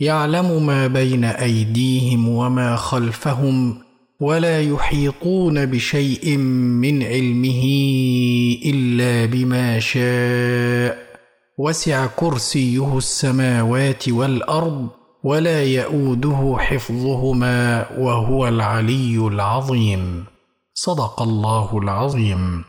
يعلم ما بين أيديهم وما خلفهم ولا يحيطون بشيء من علمه إلا بما شاء. وسع كرسيه السماوات والأرض ولا يئوده حفظهما وهو العلي العظيم. صدق الله العظيم.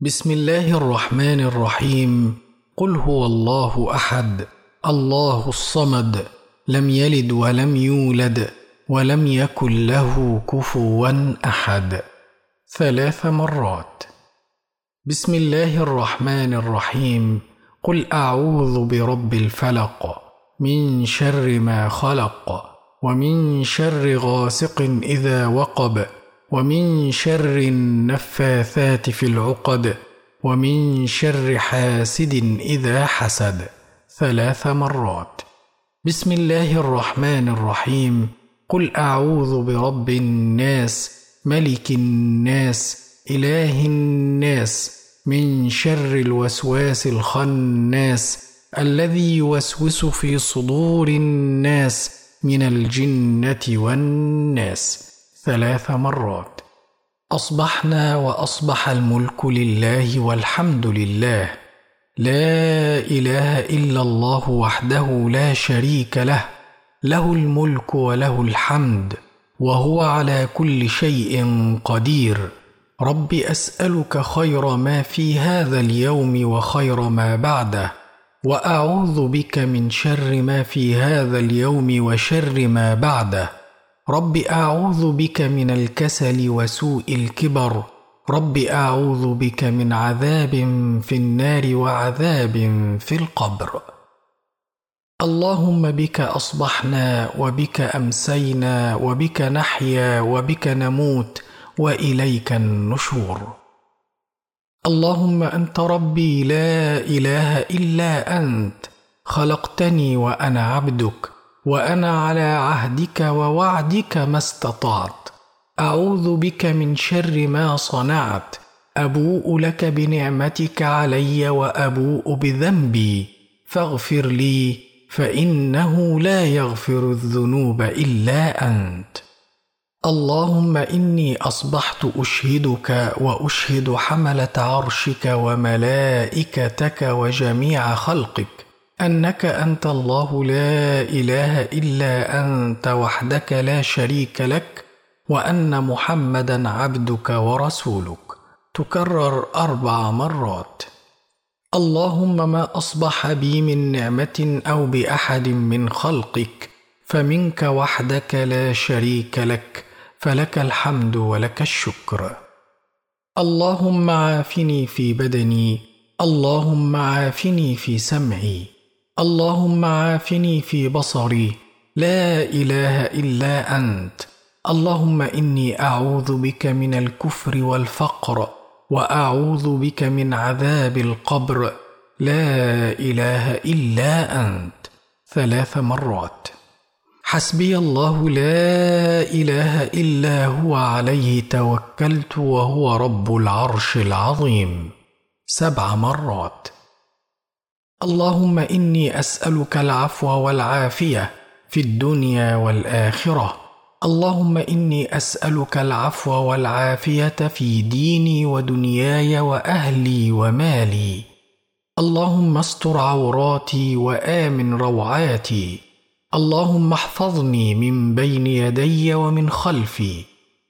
بسم الله الرحمن الرحيم. قل هو الله أحد. الله الصمد لم يلد ولم يولد ولم يكن له كفوا أحد. ثلاث مرات. بسم الله الرحمن الرحيم. قل أعوذ برب الفلق. من شر ما خلق. ومن شر غاسق إذا وقب. ومن شر النفاثات في العقد. ومن شر حاسد إذا حسد. ثلاث مرات. بسم الله الرحمن الرحيم. قل أعوذ برب الناس ملك الناس إله الناس من شر الوسواس الخناس الذي يوسوس في صدور الناس من الجنة والناس. ثلاث مرات. أصبحنا وأصبح الملك لله والحمد لله. لا إله إلا الله وحده لا شريك له له الملك وله الحمد وهو على كل شيء قدير. رب أسألك خير ما في هذا اليوم وخير ما بعده وأعوذ بك من شر ما في هذا اليوم وشر ما بعده. رب أعوذ بك من الكسل وسوء الكبر رب أعوذ بك من عذاب في النار وعذاب في القبر. اللهم بك أصبحنا وبك أمسينا وبك نحيا وبك نموت وإليك النشور. اللهم أنت ربي لا إله إلا أنت خلقتني وأنا عبدك وأنا على عهدك ووعدك ما استطعت. أعوذ بك من شر ما صنعت. أبوء لك بنعمتك علي وأبوء بذنبي. فاغفر لي فإنه لا يغفر الذنوب إلا أنت. اللهم إني أصبحت أشهدك وأشهد حملة عرشك وملائكتك وجميع خلقك. أنك أنت الله لا إله إلا أنت وحدك لا شريك لك. وأن محمدا عبدك ورسولك. تكرر أربع مرات. اللهم ما أصبح بي من نعمة أو بأحد من خلقك فمنك وحدك لا شريك لك فلك الحمد ولك الشكر. اللهم عافني في بدني اللهم عافني في سمعي اللهم عافني في بصري. لا إله إلا أنت. اللهم إني أعوذ بك من الكفر والفقر وأعوذ بك من عذاب القبر. لا إله إلا أنت. ثلاث مرات. حسبي الله لا إله إلا هو عليه توكلت وهو رب العرش العظيم. سبع مرات. اللهم إني أسألك العفو والعافية في الدنيا والآخرة. اللهم إني أسألك العفو والعافية في ديني ودنياي وأهلي ومالي. اللهم استر عوراتي وآمن روعاتي. اللهم احفظني من بين يدي ومن خلفي.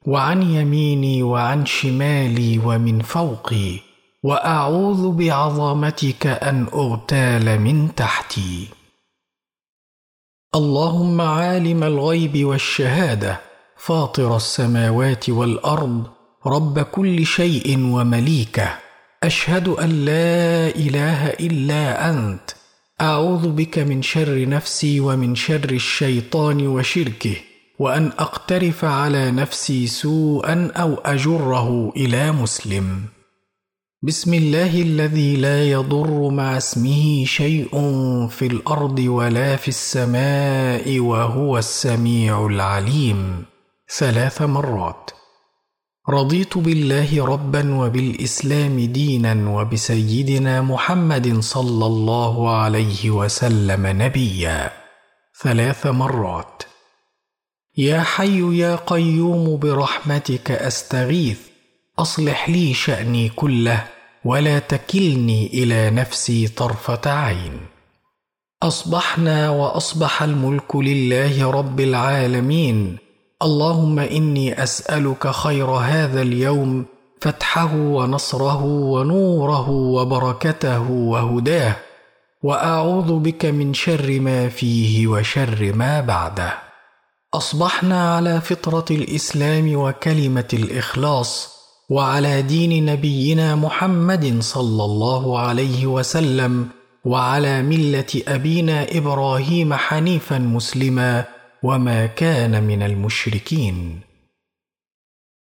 وعن يميني وعن شمالي ومن فوقي. وأعوذ بعظمتك أن أغتال من تحتي. اللهم عالم الغيب والشهادة فاطر السماوات والأرض رب كل شيء ومليكه. أشهد أن لا إله إلا أنت. أعوذ بك من شر نفسي ومن شر الشيطان وشركه وأن أقترف على نفسي سوءا أو أجره إلى مسلم. بسم الله الذي لا يضر مع اسمه شيء في الأرض ولا في السماء وهو السميع العليم. ثلاث مرات. رضيت بالله ربا وبالإسلام دينا وبسيدنا محمد صلى الله عليه وسلم نبيا. ثلاث مرات. يا حي يا قيوم برحمتك أستغيث. أصلح لي شأني كله ولا تكلني إلى نفسي طرفة عين. أصبحنا وأصبح الملك لله رب العالمين. اللهم إني أسألك خير هذا اليوم فتحه ونصره ونوره وبركته وهداه. وأعوذ بك من شر ما فيه وشر ما بعده. أصبحنا على فطرة الإسلام وكلمة الإخلاص. وعلى دين نبينا محمد صلى الله عليه وسلم وعلى ملة أبينا إبراهيم حنيفا مسلما وما كان من المشركين.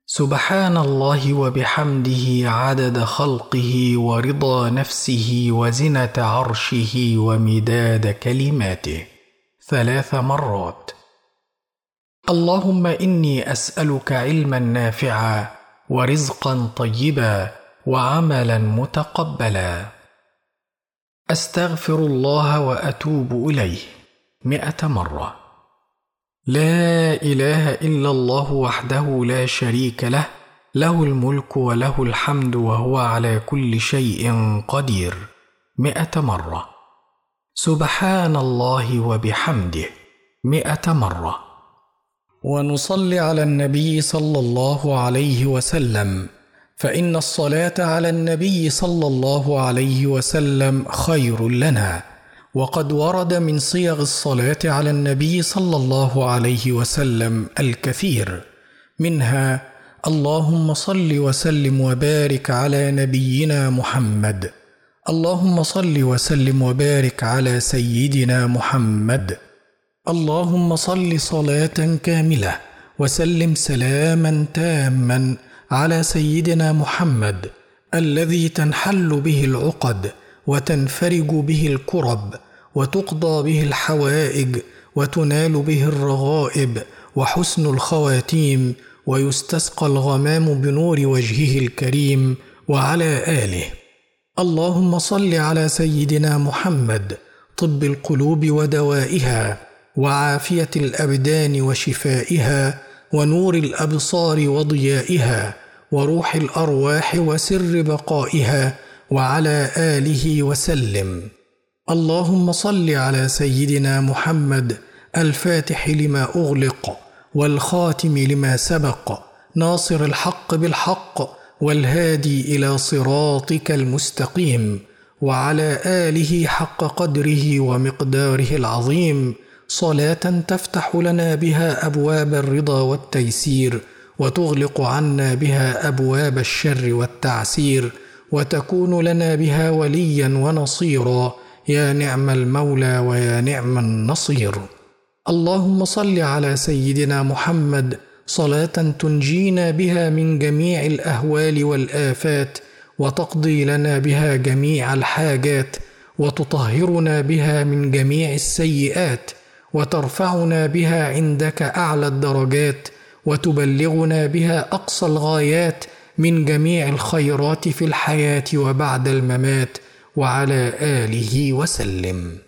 سبحان الله وبحمده عدد خلقه ورضا نفسه وزنة عرشه ومداد كلماته ثلاث مرات. اللهم إني أسألك علما نافعا ورزقا طيبا وعملا متقبلا. أستغفر الله وأتوب إليه مئة مرة. لا إله إلا الله وحده لا شريك له له الملك وله الحمد وهو على كل شيء قدير. مئة مرة. سبحان الله وبحمده مئة مرة. ونصلي على النبي صلى الله عليه وسلم. فإن الصلاة على النبي صلى الله عليه وسلم خير لنا. وقد ورد من صيغ الصلاة على النبي صلى الله عليه وسلم الكثير. منها اللهم صل وسلم وبارك على نبينا محمد. اللهم صل وسلم وبارك على سيدنا محمد. اللهم صل صلاة كاملة وسلم سلاما تاما على سيدنا محمد الذي تنحل به العقد وتنفرج به الكرب وتقضى به الحوائج وتنال به الرغائب وحسن الخواتيم ويستسقى الغمام بنور وجهه الكريم وعلى آله. اللهم صل على سيدنا محمد طب القلوب ودوائها وعافية الأبدان وشفائها ونور الأبصار وضيائها وروح الأرواح وسر بقائها وعلى آله وسلم. اللهم صل على سيدنا محمد الفاتح لما أغلق والخاتم لما سبق ناصر الحق بالحق والهادي إلى صراطك المستقيم وعلى آله حق قدره ومقداره العظيم. صلاة تفتح لنا بها أبواب الرضا والتيسير وتغلق عنا بها أبواب الشر والتعسير وتكون لنا بها وليا ونصيرا يا نعم المولى ويا نعم النصير. اللهم صل على سيدنا محمد صلاة تنجينا بها من جميع الأهوال والآفات وتقضي لنا بها جميع الحاجات وتطهرنا بها من جميع السيئات. وترفعنا بها عندك أعلى الدرجات وتبلغنا بها أقصى الغايات من جميع الخيرات في الحياة وبعد الممات وعلى آله وسلم.